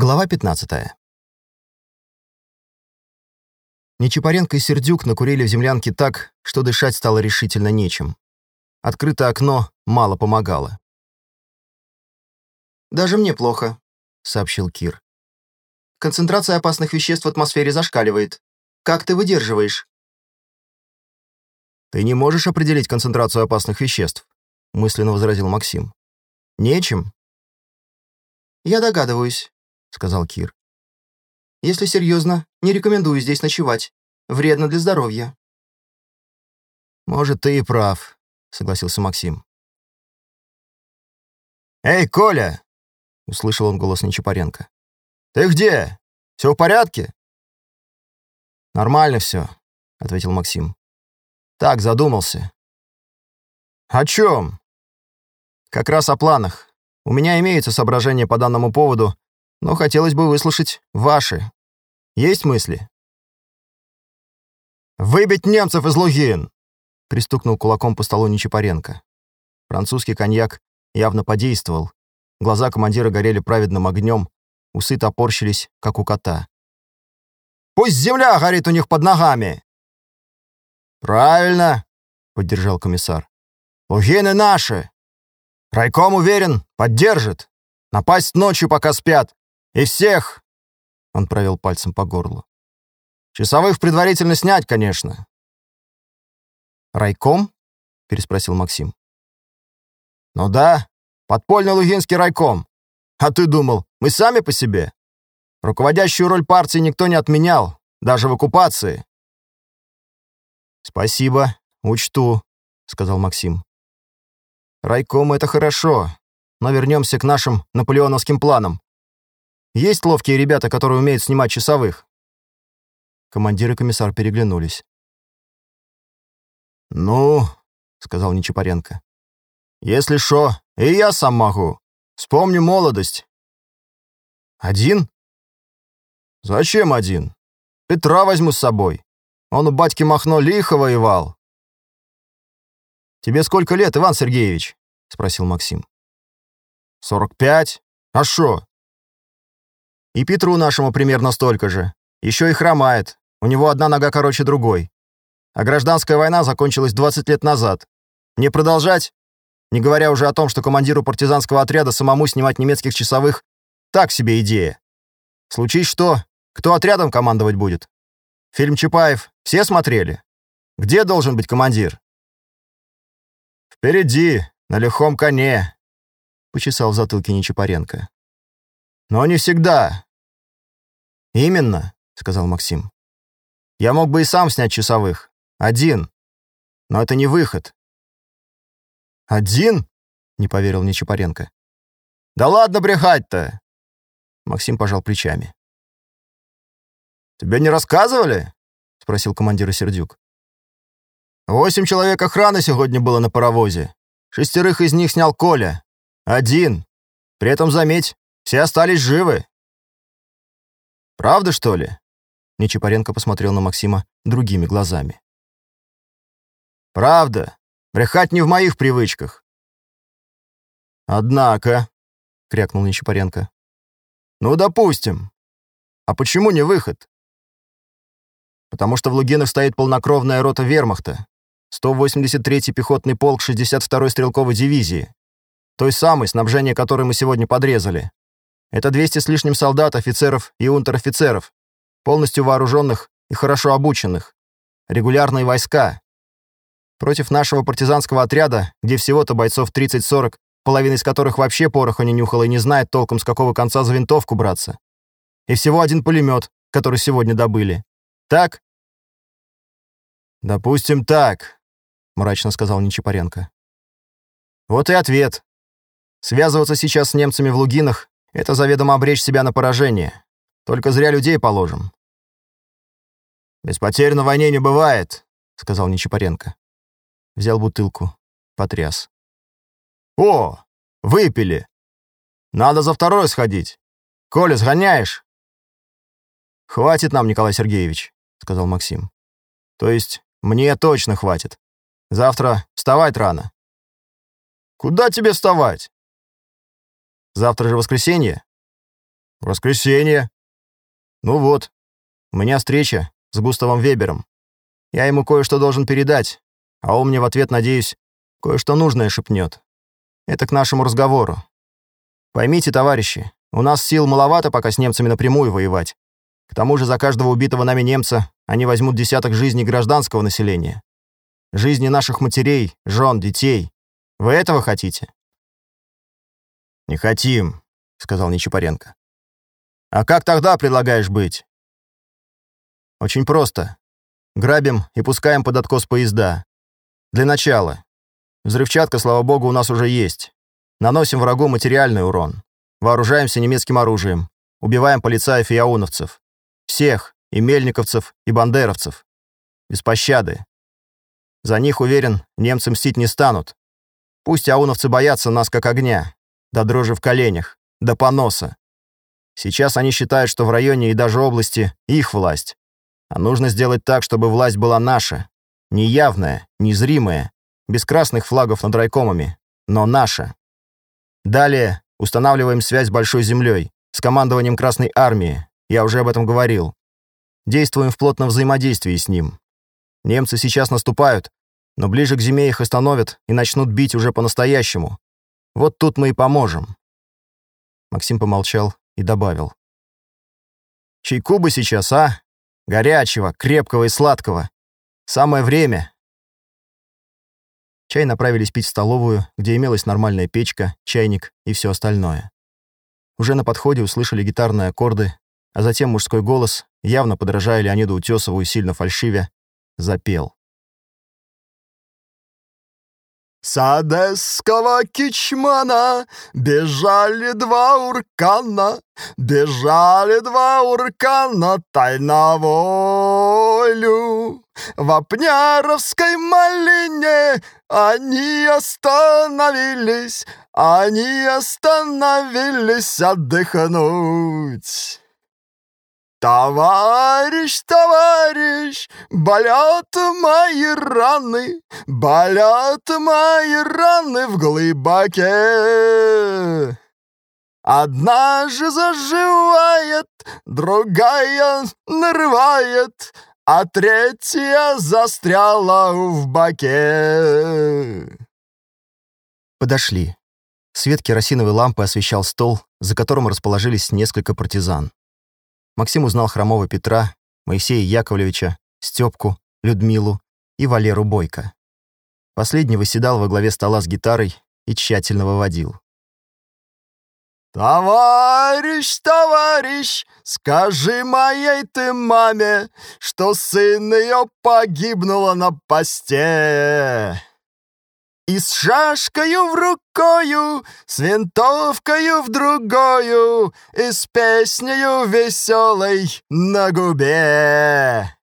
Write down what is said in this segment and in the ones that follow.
Глава 15. Нечапаренко и Сердюк накурили в землянке так, что дышать стало решительно нечем. Открытое окно мало помогало. «Даже мне плохо», — сообщил Кир. «Концентрация опасных веществ в атмосфере зашкаливает. Как ты выдерживаешь?» «Ты не можешь определить концентрацию опасных веществ», — мысленно возразил Максим. «Нечем». «Я догадываюсь», — сказал Кир. «Если серьезно, не рекомендую здесь ночевать. Вредно для здоровья». «Может, ты и прав», — согласился Максим. «Эй, Коля!» — услышал он голос Нечапаренко. «Ты где? Все в порядке?» «Нормально все», — ответил Максим. «Так, задумался». «О чем?» «Как раз о планах. У меня имеются соображения по данному поводу, но хотелось бы выслушать ваши. Есть мысли?» «Выбить немцев из Лугин!» — пристукнул кулаком по столу Нечапаренко. Французский коньяк явно подействовал. Глаза командира горели праведным огнем, усы топорщились, как у кота. «Пусть земля горит у них под ногами!» «Правильно!» — поддержал комиссар. «Лугины наши! Райком уверен, поддержит. Напасть ночью, пока спят. И всех!» Он провел пальцем по горлу. «Часовых предварительно снять, конечно». «Райком?» — переспросил Максим. «Ну да, подпольный лугинский райком. А ты думал, мы сами по себе? Руководящую роль партии никто не отменял, даже в оккупации». «Спасибо, учту», — сказал Максим. «Райком — это хорошо, но вернемся к нашим наполеоновским планам. Есть ловкие ребята, которые умеют снимать часовых?» Командир и комиссар переглянулись. «Ну», — сказал Нечапаренко, — «если шо, и я сам могу. Вспомню молодость». «Один?» «Зачем один? Петра возьму с собой. Он у батьки Махно лихо воевал». «Тебе сколько лет, Иван Сергеевич?» — спросил Максим. «Сорок пять. А шо?» И Петру нашему примерно столько же. Еще и хромает. У него одна нога короче другой. А гражданская война закончилась 20 лет назад. Не продолжать? Не говоря уже о том, что командиру партизанского отряда самому снимать немецких часовых — так себе идея. Случись что, кто отрядом командовать будет? Фильм Чапаев все смотрели? Где должен быть командир? «Впереди, на лихом коне», — почесал в затылке Нечапаренко. «Но не всегда». «Именно», — сказал Максим. «Я мог бы и сам снять часовых. Один. Но это не выход». «Один?» — не поверил Нечапаренко. «Да ладно брехать-то!» Максим пожал плечами. «Тебе не рассказывали?» — спросил командир Сердюк. «Восемь человек охраны сегодня было на паровозе. Шестерых из них снял Коля. Один. При этом, заметь, все остались живы. Правда, что ли? Нечапаренко посмотрел на Максима другими глазами. Правда. Брехать не в моих привычках. Однако, крякнул Нечапаренко. Ну, допустим. А почему не выход? Потому что в Лугинах стоит полнокровная рота вермахта, 183-й пехотный полк 62-й стрелковой дивизии, той самой, снабжение которой мы сегодня подрезали. Это 200 с лишним солдат, офицеров и унтер-офицеров, полностью вооруженных и хорошо обученных. Регулярные войска. Против нашего партизанского отряда, где всего-то бойцов 30-40, половина из которых вообще пороху не нюхала и не знает толком, с какого конца за винтовку браться. И всего один пулемет, который сегодня добыли. Так? «Допустим, так», — мрачно сказал Нечапаренко. «Вот и ответ. Связываться сейчас с немцами в Лугинах это заведомо обречь себя на поражение. Только зря людей положим. «Без потерь на войне не бывает», — сказал Нечапаренко. Взял бутылку, потряс. «О, выпили! Надо за второй сходить. Коля, сгоняешь?» «Хватит нам, Николай Сергеевич», — сказал Максим. «То есть мне точно хватит. Завтра вставать рано». «Куда тебе вставать?» Завтра же воскресенье. Воскресенье. Ну вот, у меня встреча с Густавом Вебером. Я ему кое-что должен передать, а он мне в ответ, надеюсь, кое-что нужное шепнет. Это к нашему разговору. Поймите, товарищи, у нас сил маловато пока с немцами напрямую воевать. К тому же за каждого убитого нами немца они возьмут десяток жизней гражданского населения. Жизни наших матерей, жен, детей. Вы этого хотите? «Не хотим», — сказал Нечапаренко. «А как тогда предлагаешь быть?» «Очень просто. Грабим и пускаем под откос поезда. Для начала. Взрывчатка, слава богу, у нас уже есть. Наносим врагу материальный урон. Вооружаемся немецким оружием. Убиваем полицаев и ауновцев. Всех, и мельниковцев, и бандеровцев. Без пощады. За них, уверен, немцы мстить не станут. Пусть ауновцы боятся нас как огня, до дрожи в коленях, до поноса. Сейчас они считают, что в районе и даже области их власть. А нужно сделать так, чтобы власть была наша. Неявная, незримая, без красных флагов над райкомами, но наша. Далее устанавливаем связь с Большой Землей, с командованием Красной Армии, я уже об этом говорил. Действуем в плотном взаимодействии с ним. Немцы сейчас наступают, но ближе к зиме их остановят и начнут бить уже по-настоящему. Вот тут мы и поможем». Максим помолчал и добавил. «Чайку бы сейчас, а? Горячего, крепкого и сладкого. Самое время». Чай направились пить в столовую, где имелась нормальная печка, чайник и все остальное. Уже на подходе услышали гитарные аккорды, а затем мужской голос, явно подражая Леониду Утесову и сильно фальшивя, запел. С одесского кичмана бежали два уркана, Бежали два уркана тайна волю. В Апняровской малине они остановились, Они остановились отдохнуть. «Товарищ, товарищ, болят мои раны, болят мои раны в глыбоке. Одна же заживает, другая нарывает, а третья застряла в боке». Подошли. Свет керосиновой лампы освещал стол, за которым расположились несколько партизан. Максим узнал Хромова Петра, Моисея Яковлевича, Степку, Людмилу и Валеру Бойко. Последний выседал во главе стола с гитарой и тщательно выводил. «Товарищ, товарищ, скажи моей ты маме, что сын ее погибнула на посте!» И с шашкою в рукою, с винтовкою в другою, И с песнею веселой на губе.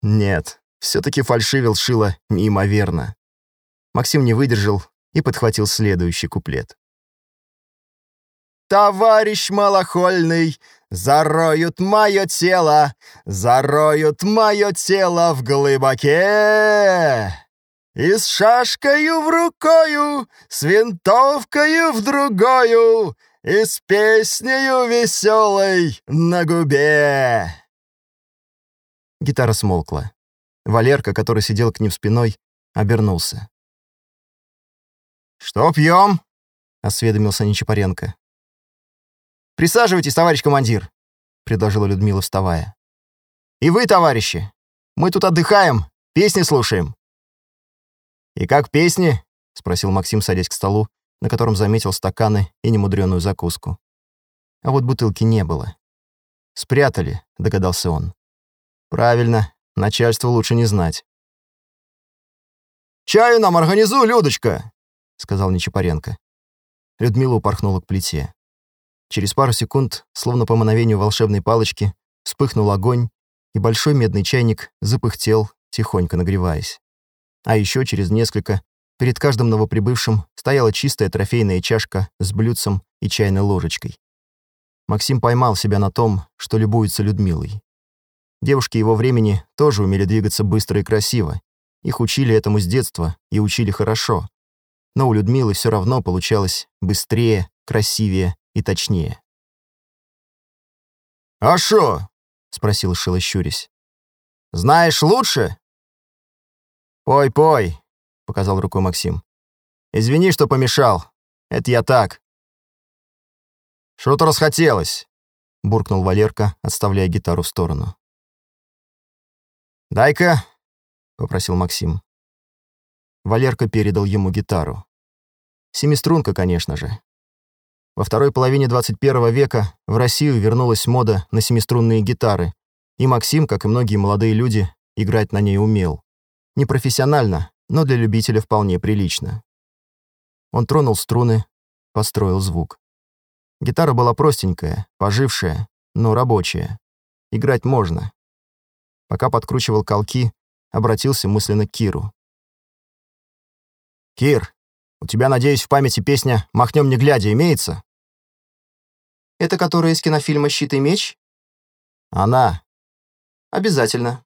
Нет, все-таки фальшивил Шила неимоверно. Максим не выдержал и подхватил следующий куплет. «Товарищ малохольный, зароют мое тело, зароют мое тело в глубоке!» И с шашкою в рукою, с винтовкою в другою, И с песнею веселой на губе. Гитара смолкла. Валерка, который сидел к ним спиной, обернулся. «Что пьем?» — осведомился Нечапаренко. «Присаживайтесь, товарищ командир», — предложила Людмила, вставая. «И вы, товарищи, мы тут отдыхаем, песни слушаем. «И как песни?» — спросил Максим, садясь к столу, на котором заметил стаканы и немудреную закуску. А вот бутылки не было. «Спрятали», — догадался он. «Правильно, начальству лучше не знать». «Чаю нам организуй, Людочка!» — сказал Нечапаренко. Людмила упорхнула к плите. Через пару секунд, словно по мановению волшебной палочки, вспыхнул огонь, и большой медный чайник запыхтел, тихонько нагреваясь. А еще через несколько перед каждым новоприбывшим стояла чистая трофейная чашка с блюдцем и чайной ложечкой. Максим поймал себя на том, что любуется Людмилой. Девушки его времени тоже умели двигаться быстро и красиво. Их учили этому с детства и учили хорошо. Но у Людмилы все равно получалось быстрее, красивее и точнее. «А шо?» — спросил Шило, щурясь. «Знаешь лучше?» «Пой, пой», — показал рукой Максим. «Извини, что помешал. Это я так». «Что-то расхотелось», — буркнул Валерка, отставляя гитару в сторону. «Дай-ка», — попросил Максим. Валерка передал ему гитару. Семиструнка, конечно же. Во второй половине 21 века в Россию вернулась мода на семиструнные гитары, и Максим, как и многие молодые люди, играть на ней умел. Не профессионально, но для любителя вполне прилично. Он тронул струны, построил звук. Гитара была простенькая, пожившая, но рабочая. Играть можно. Пока подкручивал колки, обратился мысленно к Киру. «Кир, у тебя, надеюсь, в памяти песня «Махнем не глядя» имеется?» Это которая из кинофильма «Щит и меч»? Она. Обязательно.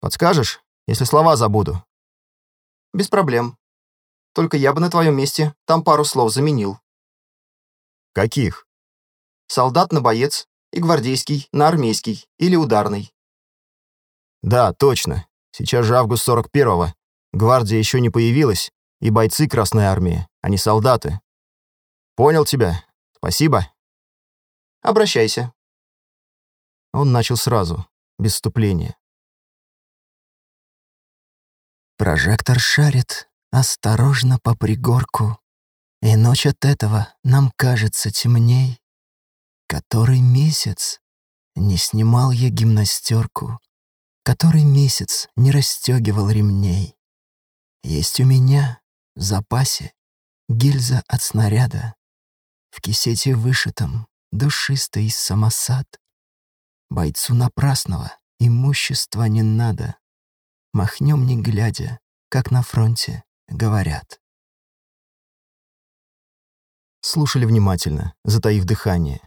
Подскажешь, если слова забуду? Без проблем. Только я бы на твоем месте там пару слов заменил. Каких? Солдат на боец и гвардейский на армейский или ударный. Да, точно. Сейчас же август 41-го. Гвардия еще не появилась, и бойцы Красной Армии, а не солдаты. Понял тебя. Спасибо. Обращайся». Он начал сразу, без вступления. Прожектор шарит осторожно по пригорку, И ночь от этого нам кажется темней. Который месяц не снимал я гимнастерку, Который месяц не расстегивал ремней. Есть у меня в запасе гильза от снаряда, В кисете вышитом душистый самосад. Бойцу напрасного имущества не надо. Махнем не глядя, как на фронте говорят. Слушали внимательно, затаив дыхание.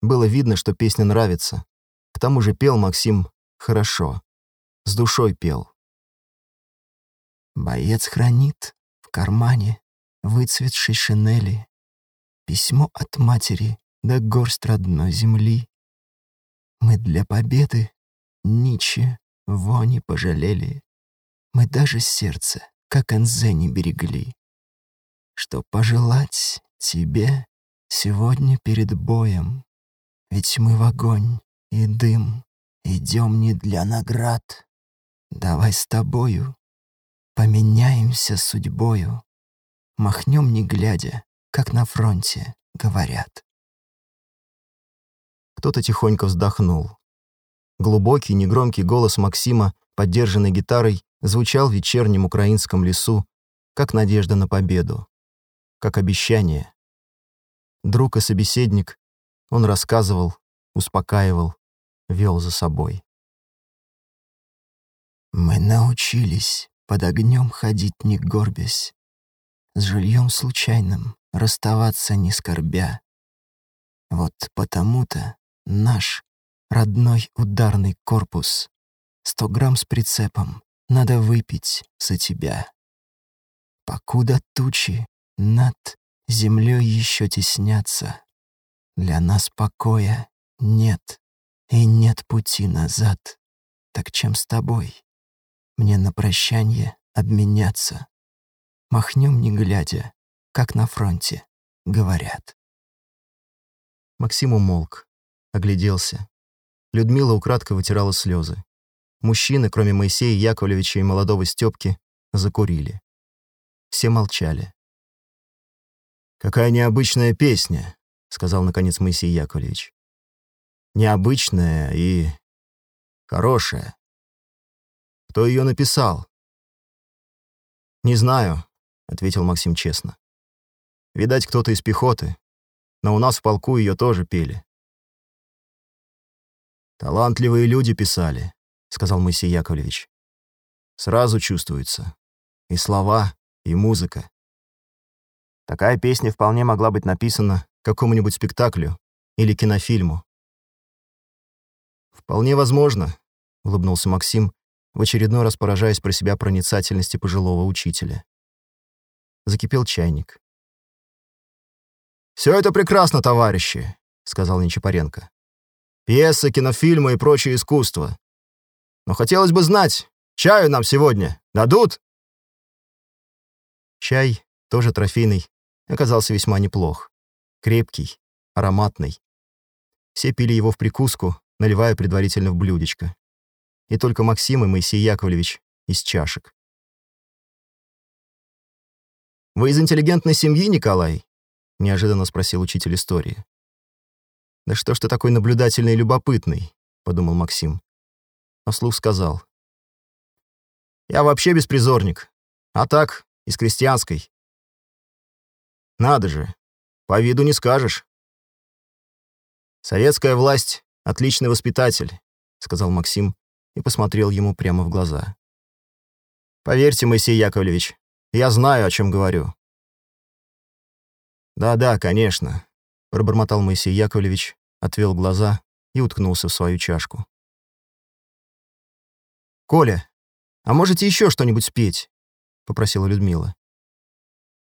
Было видно, что песня нравится. К тому же пел Максим хорошо. С душой пел. Боец хранит в кармане выцветшей шинели письмо от матери да горсть родной земли. Мы для победы ничего не пожалели. Мы даже сердце, как Энзе, не берегли. Что пожелать тебе сегодня перед боем? Ведь мы в огонь и дым идем не для наград. Давай с тобою поменяемся судьбою, Махнем не глядя, как на фронте говорят. Кто-то тихонько вздохнул. Глубокий, негромкий голос Максима, поддержанный гитарой, звучал в вечернем украинском лесу, как надежда на победу, как обещание. Друг и собеседник, он рассказывал, успокаивал, вел за собой. Мы научились под огнем ходить не горбясь, с жильем случайным расставаться не скорбя. Вот потому-то Наш родной ударный корпус. Сто грамм с прицепом надо выпить за тебя. Покуда тучи над землей еще теснятся, Для нас покоя нет и нет пути назад. Так чем с тобой? Мне на прощанье обменяться. Махнем не глядя, как на фронте говорят. Максим умолк огляделся. Людмила украдкой вытирала слезы. Мужчины, кроме Моисея Яковлевича и молодого Степки, закурили. Все молчали. «Какая необычная песня», — сказал, наконец, Моисей Яковлевич. «Необычная и хорошая. Кто ее написал?» «Не знаю», — ответил Максим честно. «Видать, кто-то из пехоты, но у нас в полку ее тоже пели. «Талантливые люди писали», — сказал Моисей Яковлевич. «Сразу чувствуется. И слова, и музыка. Такая песня вполне могла быть написана какому-нибудь спектаклю или кинофильму». «Вполне возможно», — улыбнулся Максим, в очередной раз поражаясь про себя проницательности пожилого учителя. Закипел чайник. «Все это прекрасно, товарищи», — сказал Нечапаренко. Пьесы, кинофильмы и прочее искусство. Но хотелось бы знать, чаю нам сегодня дадут?» Чай, тоже трофейный, оказался весьма неплох. Крепкий, ароматный. Все пили его в прикуску, наливая предварительно в блюдечко. И только Максим и Моисей Яковлевич из чашек. «Вы из интеллигентной семьи, Николай?» — неожиданно спросил учитель истории. «Да что ж ты такой наблюдательный и любопытный?» — подумал Максим. А слух сказал. «Я вообще беспризорник. А так, из крестьянской». «Надо же, по виду не скажешь». «Советская власть — отличный воспитатель», — сказал Максим и посмотрел ему прямо в глаза. «Поверьте, Моисей Яковлевич, я знаю, о чем говорю». «Да-да, конечно», — пробормотал Моисей Яковлевич, отвел глаза и уткнулся в свою чашку. «Коля, а можете еще что-нибудь спеть?» — попросила Людмила.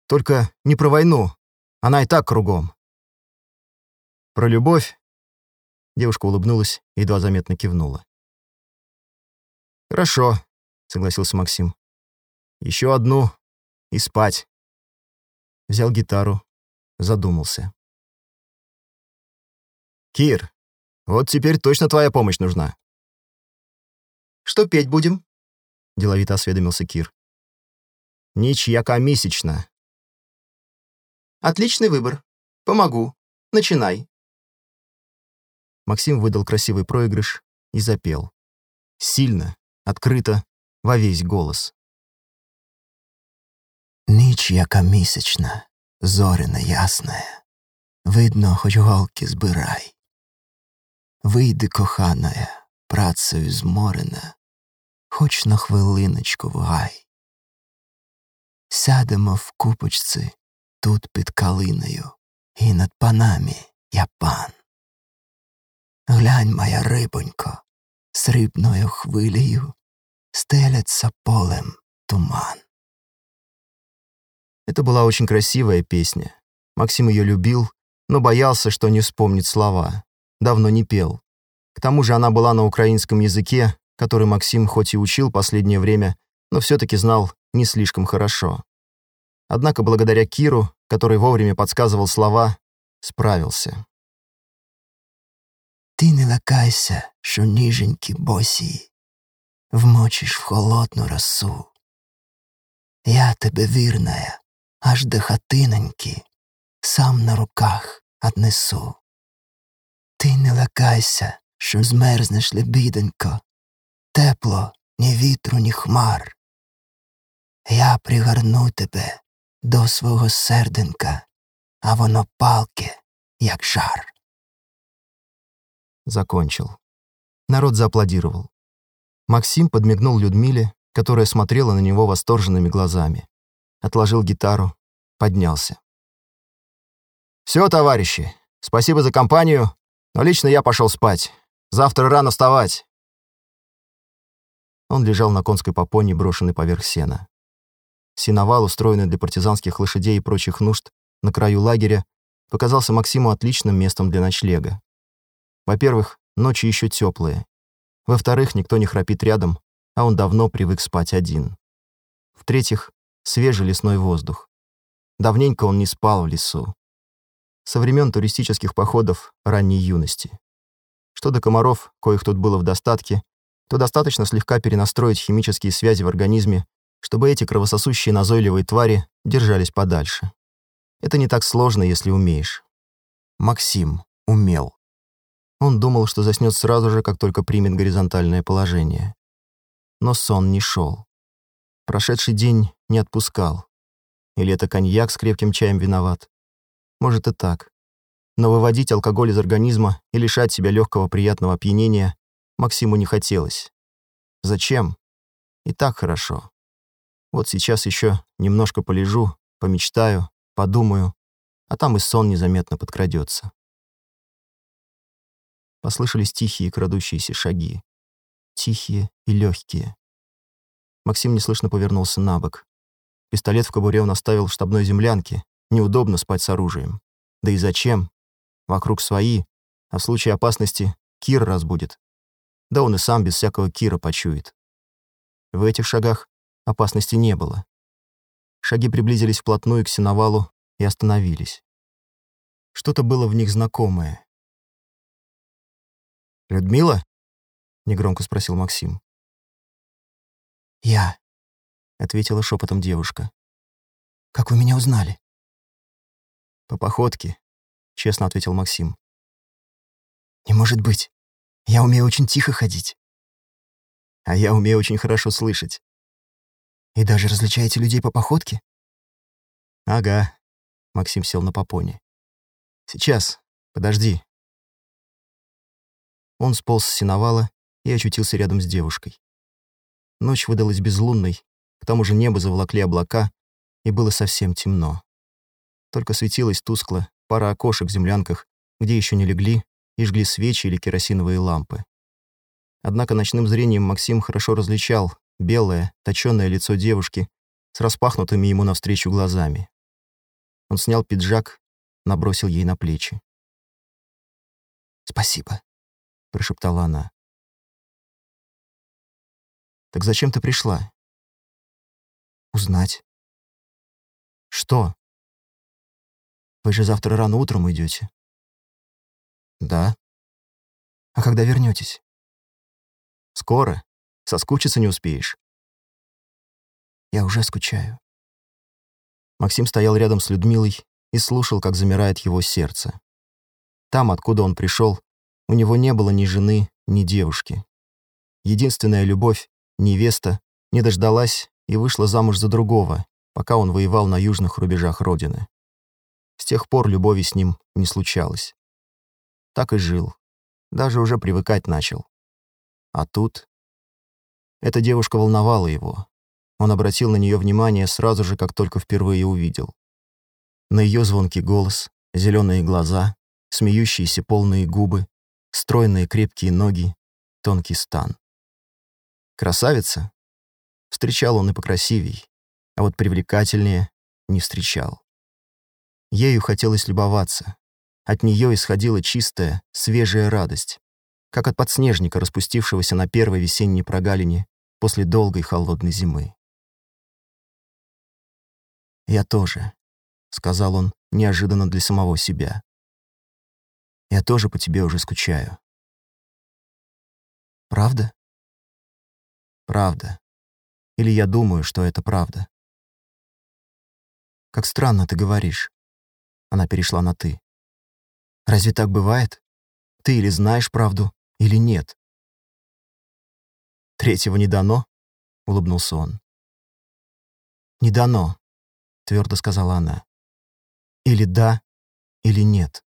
«Только не про войну, она и так кругом». «Про любовь?» Девушка улыбнулась и едва заметно кивнула. «Хорошо», — согласился Максим. Еще одну и спать. Взял гитару, задумался. «Кир, вот теперь точно твоя помощь нужна». «Что петь будем?» — деловито осведомился Кир. «Ничья комисячна». «Отличный выбор. Помогу. Начинай». Максим выдал красивый проигрыш и запел. Сильно, открыто, во весь голос. Ніч, яка місячна, зоряна ясная, видно, хоч голки збирай. Вийди, коханая, працею зморена, хоч на хвилиночку в гай. Сядемо в купочці тут під калиною, і над панами я пан. Глянь, моя рибонько, срібною хвилею стеляться полем туман. Это была очень красивая песня. Максим ее любил, но боялся, что не вспомнит слова. Давно не пел. К тому же она была на украинском языке, который Максим хоть и учил последнее время, но все-таки знал не слишком хорошо. Однако благодаря Киру, который вовремя подсказывал слова, справился. Ти не лякайся, що ніженькі босі, вмочиш в холодну росу. Я тебе вірная, аж до хатиноньки, сам на руках отнесу. Ти не лякайся, що змерзнеш лебідонько, тепло, ні вітру, ні хмар. Я пригорну тебе до свого серденька, а воно палке, як жар. Закончил. Народ зааплодировал. Максим подмигнул Людмиле, которая смотрела на него восторженными глазами отложил гитару, поднялся. «Все, товарищи, спасибо за компанию, но лично я пошел спать. Завтра рано вставать». Он лежал на конской попоне, брошенной поверх сена. Сеновал, устроенный для партизанских лошадей и прочих нужд, на краю лагеря, показался Максиму отличным местом для ночлега. Во-первых, ночи еще теплые. Во-вторых, никто не храпит рядом, а он давно привык спать один. В-третьих, свежий лесной воздух. Давненько он не спал в лесу. Со времен туристических походов ранней юности. Что до комаров, коих тут было в достатке, то достаточно слегка перенастроить химические связи в организме, чтобы эти кровососущие назойливые твари держались подальше. Это не так сложно, если умеешь. Максим умел. Он думал, что заснет сразу же, как только примет горизонтальное положение. Но сон не шел. Прошедший день не отпускал. Или это коньяк с крепким чаем виноват? Может и так. Но выводить алкоголь из организма и лишать себя легкого приятного опьянения Максиму не хотелось. Зачем? И так хорошо. Вот сейчас еще немножко полежу, помечтаю, подумаю, а там и сон незаметно подкрадется. Послышались тихие крадущиеся шаги. Тихие и легкие. Максим неслышно повернулся на бок. Пистолет в кобуре он оставил в штабной землянке. Неудобно спать с оружием. Да и зачем? Вокруг свои, а в случае опасности Кир разбудит. Да он и сам без всякого Кира почует. В этих шагах опасности не было. Шаги приблизились вплотную к сеновалу и остановились. Что-то было в них знакомое. «Людмила?» — негромко спросил Максим. «Я», — ответила шепотом девушка. «Как вы меня узнали?» «По походке», — честно ответил Максим. «Не может быть. Я умею очень тихо ходить». «А я умею очень хорошо слышать». «И даже различаете людей по походке?» «Ага», — Максим сел на попоне. «Сейчас, подожди». Он сполз с сеновала и очутился рядом с девушкой. Ночь выдалась безлунной, к тому же небо заволокли облака, и было совсем темно. Только светилась тускло пара окошек в землянках, где еще не легли и жгли свечи или керосиновые лампы. Однако ночным зрением Максим хорошо различал белое, точёное лицо девушки с распахнутыми ему навстречу глазами. Он снял пиджак, набросил ей на плечи. «Спасибо», — прошептала она. «Так зачем ты пришла?» «Узнать». «Что?» «Вы же завтра рано утром уйдете. «Да». «А когда вернетесь? «Скоро. Соскучиться не успеешь». «Я уже скучаю». Максим стоял рядом с Людмилой и слушал, как замирает его сердце. Там, откуда он пришел, у него не было ни жены, ни девушки. Единственная любовь, невеста, не дождалась и вышла замуж за другого, пока он воевал на южных рубежах Родины. Тех пор любови с ним не случалось. Так и жил. Даже уже привыкать начал. А тут... Эта девушка волновала его. Он обратил на нее внимание сразу же, как только впервые увидел. На ее звонкий голос, зеленые глаза, смеющиеся полные губы, стройные крепкие ноги, тонкий стан. Красавица? Встречал он и покрасивей, а вот привлекательнее не встречал. Ею хотелось любоваться. От нее исходила чистая, свежая радость, как от подснежника, распустившегося на первой весенней прогалине после долгой холодной зимы. «Я тоже», — сказал он неожиданно для самого себя. «Я тоже по тебе уже скучаю». «Правда?» «Правда. Или я думаю, что это правда». «Как странно ты говоришь». Она перешла на «ты». «Разве так бывает? Ты или знаешь правду, или нет?» «Третьего не дано?» — улыбнулся он. «Не дано», — твердо сказала она. «Или да, или нет».